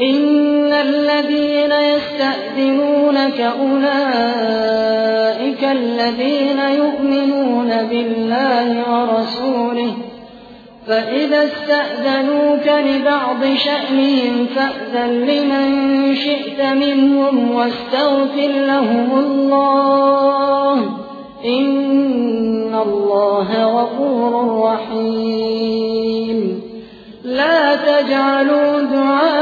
إن الذين يستأذنونك أولئك الذين يؤمنون بالله ورسوله فإذا استأذنوك لبعض شأنهم فأذن لمن شئت منهم واستغفر لهم الله إن الله غفور رحيم. لا تجعلوا دعاء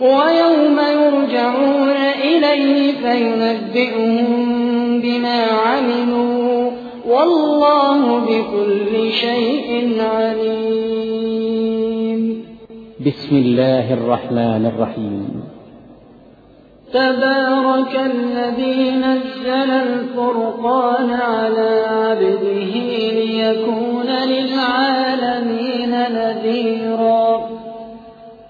ويوم يرجعون إليه فينبئهم بما عملوا والله بكل شيء عليم. بسم الله الرحمن الرحيم. تبارك الذي نزل الفرقان على عبده ليكون للعالمين نذيرا.